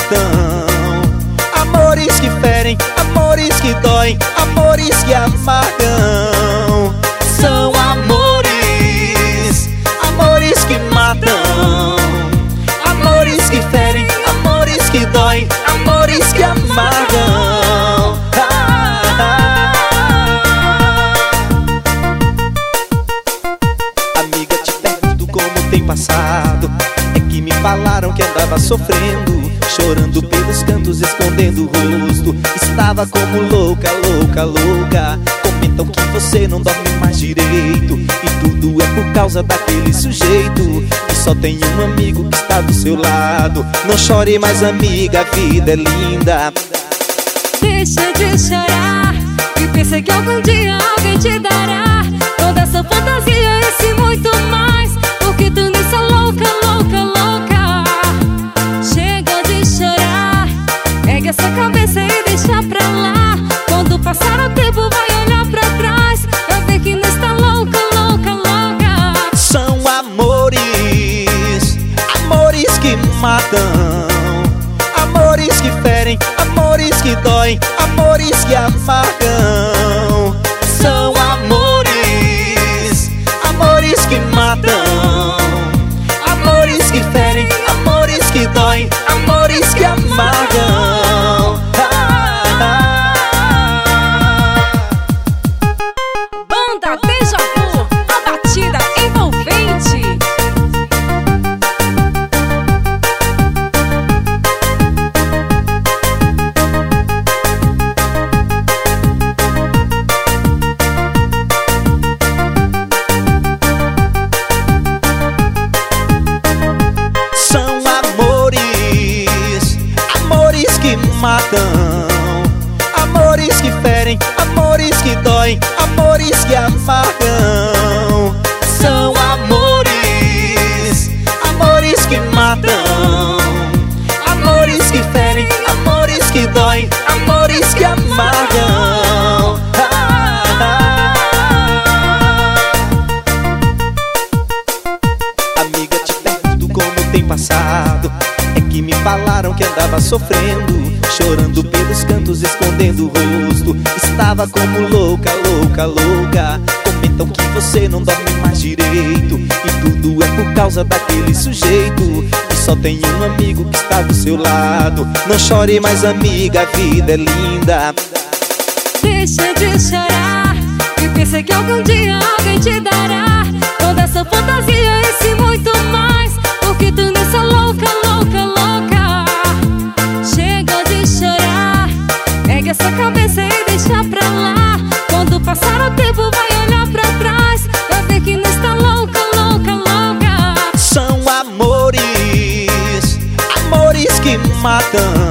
matam. Amores que ferem, amores que doem, amores que amargam. São amores, amores que matam. Amores que ferem, amores que doem, amores que amargam. Amiga, te pergunto como tem passado. É que me falaram que andava sofrendo, chorando pelos cantos, escondendo o rosto. Estava como louca, louca, louca. Comentam que você não dorme mais direito. E tudo é por causa daquele sujeito. Que só tem um amigo que está do seu lado. Não chore mais, amiga, a vida é linda. Deixa de chorar e pensa que algum dia alguém te dará toda essa fantasia, amores que ferem, amores que doem, amores que amargam. Matam, amores que ferem, amores que doem, amores que amargam. São amores, amores que matam, amores que ferem, amores que doem, amores que amargam. Ah, ah, ah. Amiga, te pergunto como tem passado. É que me falaram que andava sofrendo, chorando pelos cantos, escondendo o rosto. Estava como louca, louca, louca. Comentam que você não dorme mais direito. E tudo é por causa daquele sujeito. Que só tem um amigo que está do seu lado. Não chore mais, amiga, a vida é linda. Deixa de chorar e pensa que algum dia alguém te dará amores